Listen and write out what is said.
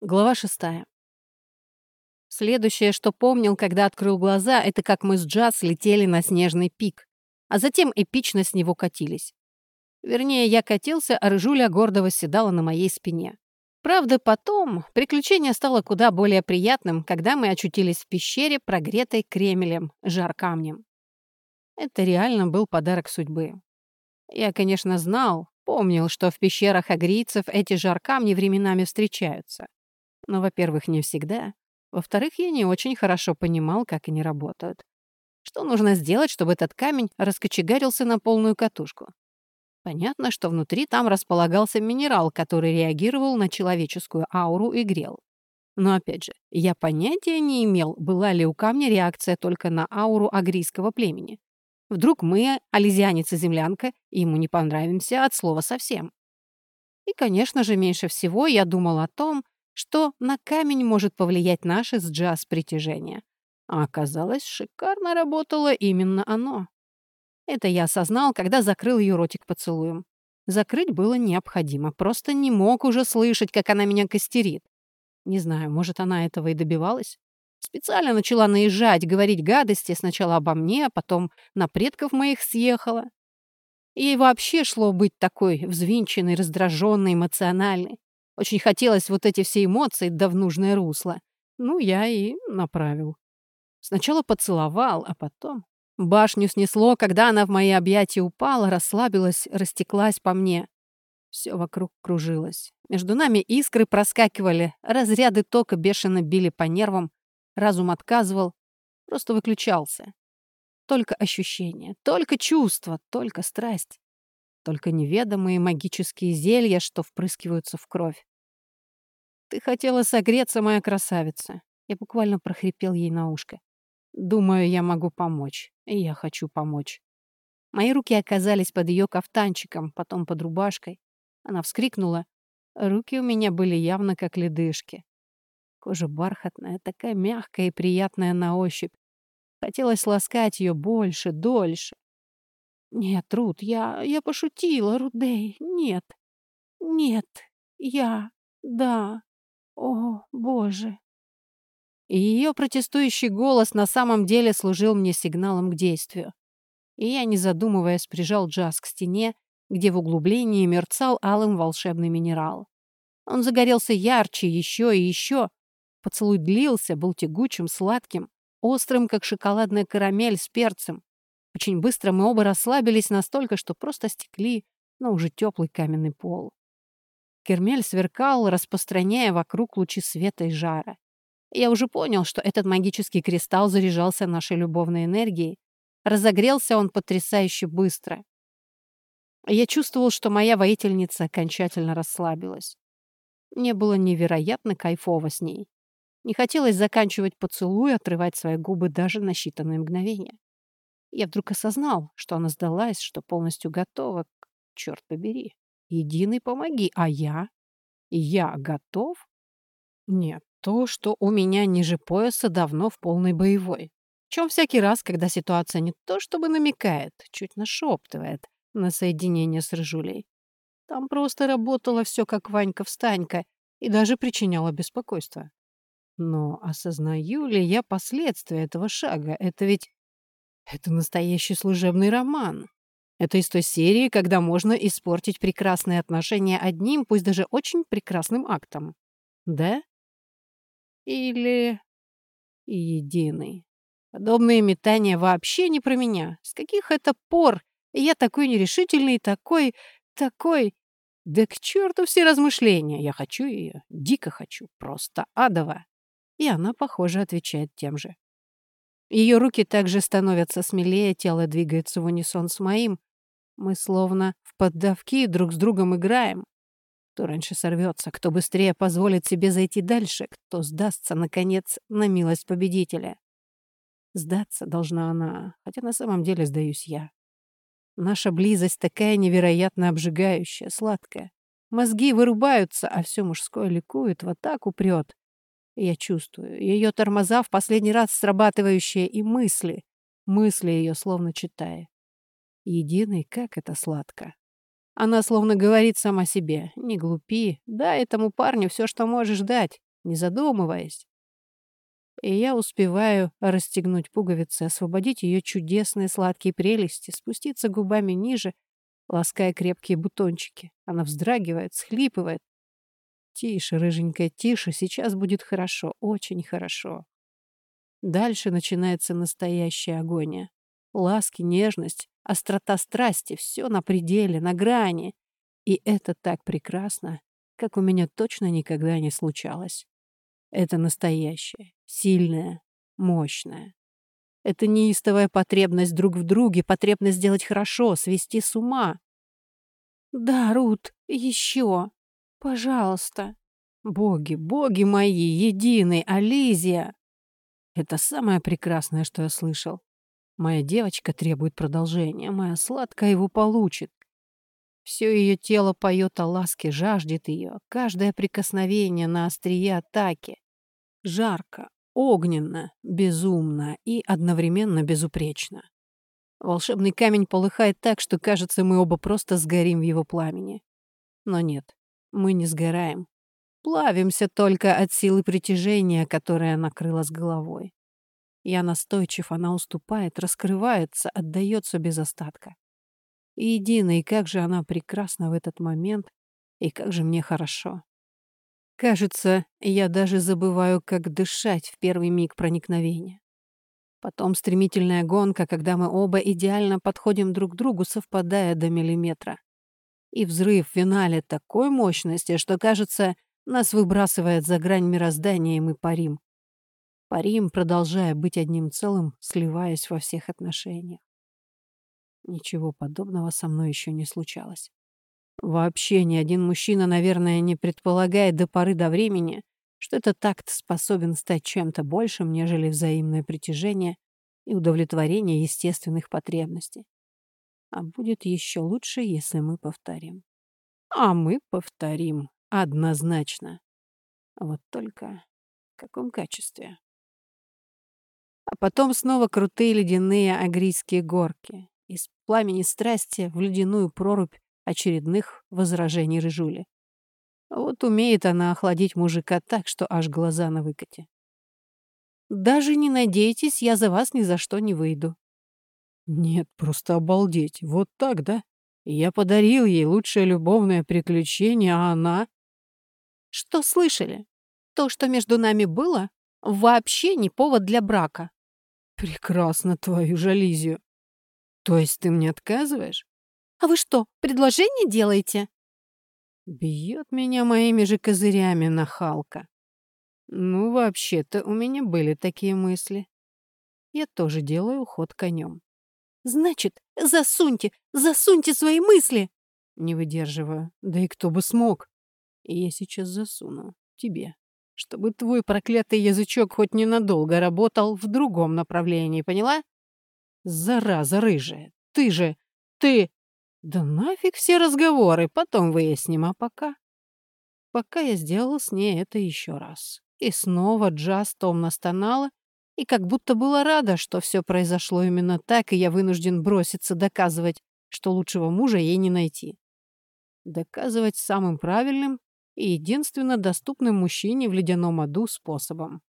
Глава шестая. Следующее, что помнил, когда открыл глаза, это как мы с Джаз летели на снежный пик, а затем эпично с него катились. Вернее, я катился, а Рыжуля гордо восседала на моей спине. Правда, потом приключение стало куда более приятным, когда мы очутились в пещере, прогретой кремелем, жар камнем. Это реально был подарок судьбы. Я, конечно, знал, помнил, что в пещерах агрийцев эти жар камни временами встречаются. Но, во-первых, не всегда. Во-вторых, я не очень хорошо понимал, как они работают. Что нужно сделать, чтобы этот камень раскочегарился на полную катушку? Понятно, что внутри там располагался минерал, который реагировал на человеческую ауру и грел. Но опять же, я понятия не имел, была ли у камня реакция только на ауру агрийского племени. Вдруг мы, ализианец и землянка, ему не понравимся от слова совсем. И, конечно же, меньше всего я думал о том, что на камень может повлиять наше с джаз притяжение. А оказалось, шикарно работало именно оно. Это я осознал, когда закрыл ее ротик поцелуем. Закрыть было необходимо, просто не мог уже слышать, как она меня костерит. Не знаю, может, она этого и добивалась? Специально начала наезжать, говорить гадости сначала обо мне, а потом на предков моих съехала. Ей вообще шло быть такой взвинченной, раздраженной, эмоциональной. Очень хотелось вот эти все эмоции да в нужное русло. Ну, я и направил. Сначала поцеловал, а потом... Башню снесло, когда она в мои объятия упала, расслабилась, растеклась по мне. Все вокруг кружилось. Между нами искры проскакивали, разряды тока бешено били по нервам, разум отказывал, просто выключался. Только ощущения, только чувства, только страсть, только неведомые магические зелья, что впрыскиваются в кровь. «Ты хотела согреться, моя красавица!» Я буквально прохрипел ей на ушко. «Думаю, я могу помочь. И я хочу помочь». Мои руки оказались под ее кафтанчиком, потом под рубашкой. Она вскрикнула. Руки у меня были явно как ледышки. Кожа бархатная, такая мягкая и приятная на ощупь. Хотелось ласкать ее больше, дольше. «Нет, Рут, я... я пошутила, Рудей, нет. Нет, я... да...» О, Боже! И ее протестующий голос на самом деле служил мне сигналом к действию. И я, не задумываясь, прижал джаз к стене, где в углублении мерцал алым волшебный минерал. Он загорелся ярче, еще и еще. Поцелуй длился, был тягучим, сладким, острым, как шоколадная карамель с перцем. Очень быстро мы оба расслабились настолько, что просто стекли на уже теплый каменный пол. Кермель сверкал, распространяя вокруг лучи света и жара. Я уже понял, что этот магический кристалл заряжался нашей любовной энергией. Разогрелся он потрясающе быстро. Я чувствовал, что моя воительница окончательно расслабилась. Мне было невероятно кайфово с ней. Не хотелось заканчивать поцелуй, отрывать свои губы даже на считанные мгновения. Я вдруг осознал, что она сдалась, что полностью готова. Черт побери. Единый помоги, а я? Я готов? Нет, то, что у меня ниже пояса, давно в полной боевой. Чем всякий раз, когда ситуация не то чтобы намекает, чуть нашептывает на соединение с Рыжулей. Там просто работало все как Ванька-встанька и даже причиняло беспокойство. Но осознаю ли я последствия этого шага? Это ведь... Это настоящий служебный роман. Это из той серии, когда можно испортить прекрасные отношения одним, пусть даже очень прекрасным актом. Да? Или... Единый. Подобные метания вообще не про меня. С каких это пор я такой нерешительный, такой... такой... Да к черту все размышления. Я хочу ее, дико хочу, просто адово. И она, похоже, отвечает тем же. Ее руки также становятся смелее, тело двигается в унисон с моим, мы словно в поддавки друг с другом играем. Кто раньше сорвется, кто быстрее позволит себе зайти дальше, кто сдастся, наконец, на милость победителя. Сдаться должна она, хотя на самом деле сдаюсь я. Наша близость такая невероятно обжигающая, сладкая. Мозги вырубаются, а все мужское ликует, в атаку прет. Я чувствую ее тормоза в последний раз срабатывающие и мысли, мысли ее словно читая. Единый, как это сладко. Она словно говорит сама себе, не глупи, дай этому парню все, что можешь дать. не задумываясь. И я успеваю расстегнуть пуговицы, освободить ее чудесные сладкие прелести, спуститься губами ниже, лаская крепкие бутончики. Она вздрагивает, схлипывает. Тише, рыженькая, тише, сейчас будет хорошо, очень хорошо. Дальше начинается настоящая агония. Ласки, нежность, острота страсти, все на пределе, на грани. И это так прекрасно, как у меня точно никогда не случалось. Это настоящее, сильное, мощное. Это неистовая потребность друг в друге, потребность сделать хорошо, свести с ума. «Да, Рут, еще. Пожалуйста». «Боги, боги мои, единый, Ализия!» Это самое прекрасное, что я слышал. Моя девочка требует продолжения, моя сладкая его получит. Все ее тело поет о ласке, жаждет ее. Каждое прикосновение на острие атаки. Жарко, огненно, безумно и одновременно безупречно. Волшебный камень полыхает так, что, кажется, мы оба просто сгорим в его пламени. Но нет, мы не сгораем. Плавимся только от силы притяжения, которая накрыла с головой. Я настойчив, она уступает, раскрывается, отдается без остатка. И единой, как же она прекрасна в этот момент, и как же мне хорошо. Кажется, я даже забываю, как дышать в первый миг проникновения. Потом стремительная гонка, когда мы оба идеально подходим друг к другу, совпадая до миллиметра. И взрыв в финале такой мощности, что, кажется, нас выбрасывает за грань мироздания, и мы парим. Парим, продолжая быть одним целым, сливаясь во всех отношениях. Ничего подобного со мной еще не случалось. Вообще ни один мужчина, наверное, не предполагает до поры до времени, что этот такт способен стать чем-то большим, нежели взаимное притяжение и удовлетворение естественных потребностей. А будет еще лучше, если мы повторим. А мы повторим однозначно. Вот только в каком качестве? А потом снова крутые ледяные агрийские горки из пламени страсти в ледяную прорубь очередных возражений Рыжули. Вот умеет она охладить мужика так, что аж глаза на выкате. «Даже не надейтесь, я за вас ни за что не выйду». «Нет, просто обалдеть. Вот так, да? Я подарил ей лучшее любовное приключение, а она...» «Что слышали? То, что между нами было, вообще не повод для брака». «Прекрасно твою жализию. То есть ты мне отказываешь? А вы что, предложение делаете? Бьет меня моими же козырями нахалка. Ну, вообще-то у меня были такие мысли. Я тоже делаю ход конем. Значит, засуньте, засуньте свои мысли. Не выдерживаю. Да и кто бы смог. Я сейчас засуну. Тебе. Чтобы твой проклятый язычок хоть ненадолго работал в другом направлении, поняла? Зараза рыжая, ты же, ты... Да нафиг все разговоры, потом выясним, а пока... Пока я сделала с ней это еще раз. И снова Джаз томно стонала, и как будто была рада, что все произошло именно так, и я вынужден броситься доказывать, что лучшего мужа ей не найти. Доказывать самым правильным и единственно доступным мужчине в ледяном аду способом.